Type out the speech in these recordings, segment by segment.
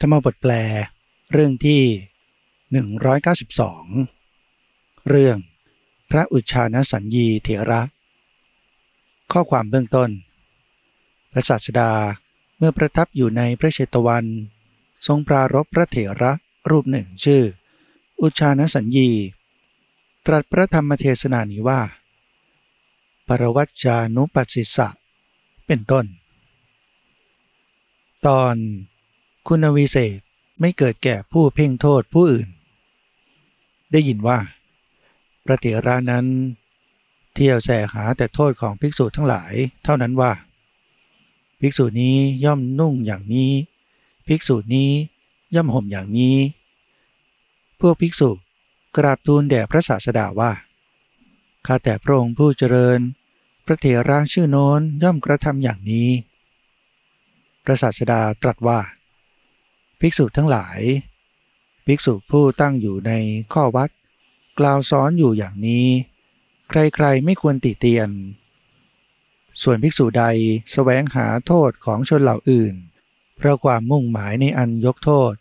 ธรรมบทแปล เรื่องที่ 192 เรื่องพระอุชานสัญญีเถระ ข้อความเบื้องต้น พระศาสดาเมื่อประทับอยู่ในพระเชตวัน ทรงปรารบพระเถระรูปหนึ่งชื่อ อุชานสัญญี ตรัสพระธรรมเทศนานี้ว่า ปรวัจจานุปัสสิสะ เป็นต้น ตอน คุณวิเศษไม่เกิดแก่ผู้เพ่งโทษผู้อื่น ได้ยินว่า พระเถระนั้น เที่ยวแสหาแต่โทษของภิกษุทั้งหลายเท่านั้นว่า ภิกษุนี้ย่อมนุ่งอย่างนี้ ภิกษุนี้ย่อมห่มอย่างนี้ พวกภิกษุกราบทูลแด่พระศาสดาว่าข้าแต่พระองค์ผู้เจริญ พระเถระชื่อโน้นย่อมกระทำอย่างนี้ พระศาสดาตรัสว่า ภิกษุทั้งหลาย ภิกษุผู้ตั้งอยู่ในข้อวัด กล่าวสอนอยู่อย่างนี้ ใครๆไม่ควรติเตียน ส่วนภิกษุใดสแสวงหาโทษของชนเหล่าอื่น เพราะความมุ่งหมายในอันยกโทษ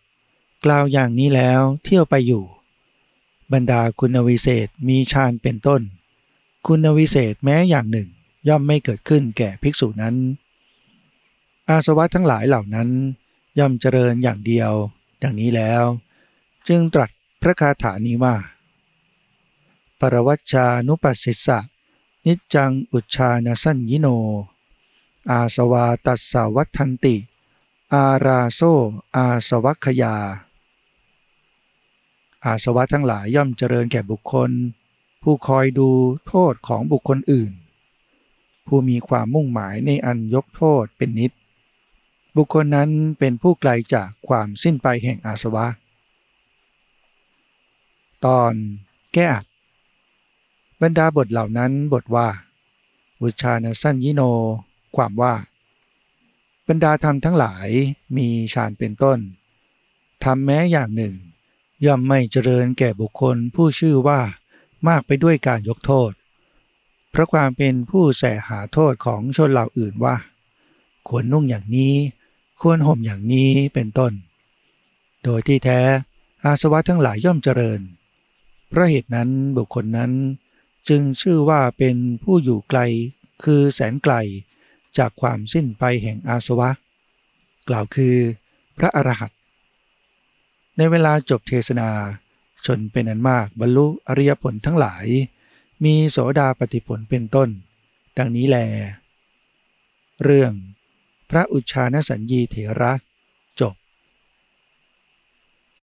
กล่าวอย่างนี้แล้วเที่ยวไปอยู่ บรรดาคุณวิเศษมีฌานเป็นต้น คุณวิเศษแม้อย่างหนึ่งย่อมไม่เกิดขึ้นแก่ภิกษุนั้น อาสวะทั้งหลายเหล่านั้น ย่อมเจริญอย่างเดียว ดังนี้แล้ว จึงตรัสพระคาถานี้ว่า ปรวัชชานุปัสสิสะ นิจจังอุชาณสัญญิโน อาสวาตัสสาวัทันติ อาราโซอาสวัคยา อาสวะทั้งหลายย่อมเจริญแก่บุคคล ผู้คอยดูโทษของบุคคลอื่น ผู้มีความมุ่งหมายในอันยกโทษเป็นนิด บุคคลนั้นเป็นผู้ไกลจากความสิ้นไปแห่งอาสวะ ตอนแก้อัดบรรดาบทเหล่านั้นบทว่า อุชานสั้นยิโน ความว่า บรรดาธรรมทั้งหลายมีฌานเป็นต้นทำแม้อย่างหนึ่ง ย่อมไม่เจริญแก่บุคคลผู้ชื่อว่ามากไปด้วยการยกโทษ เพราะความเป็นผู้แสหาโทษของชนเหล่าอื่นว่าควรนุ่งอย่างนี้ ควรห่มอย่างนี้เป็นต้น โดยที่แท้อาสวะทั้งหลายย่อมเจริญ เพราะเหตุนั้นบุคคลนั้นจึงชื่อว่าเป็นผู้อยู่ไกลคือแสนไกลจากความสิ้นไปแห่งอาสวะ กล่าวคือพระอรหันต์ในเวลาจบเทศนาชนเป็นอันมากบรรลุอริยผลทั้งหลาย มีโสดาปฏิผลเป็นต้น ดังนี้แล เรื่อง พระอุชานสัญญีเถระ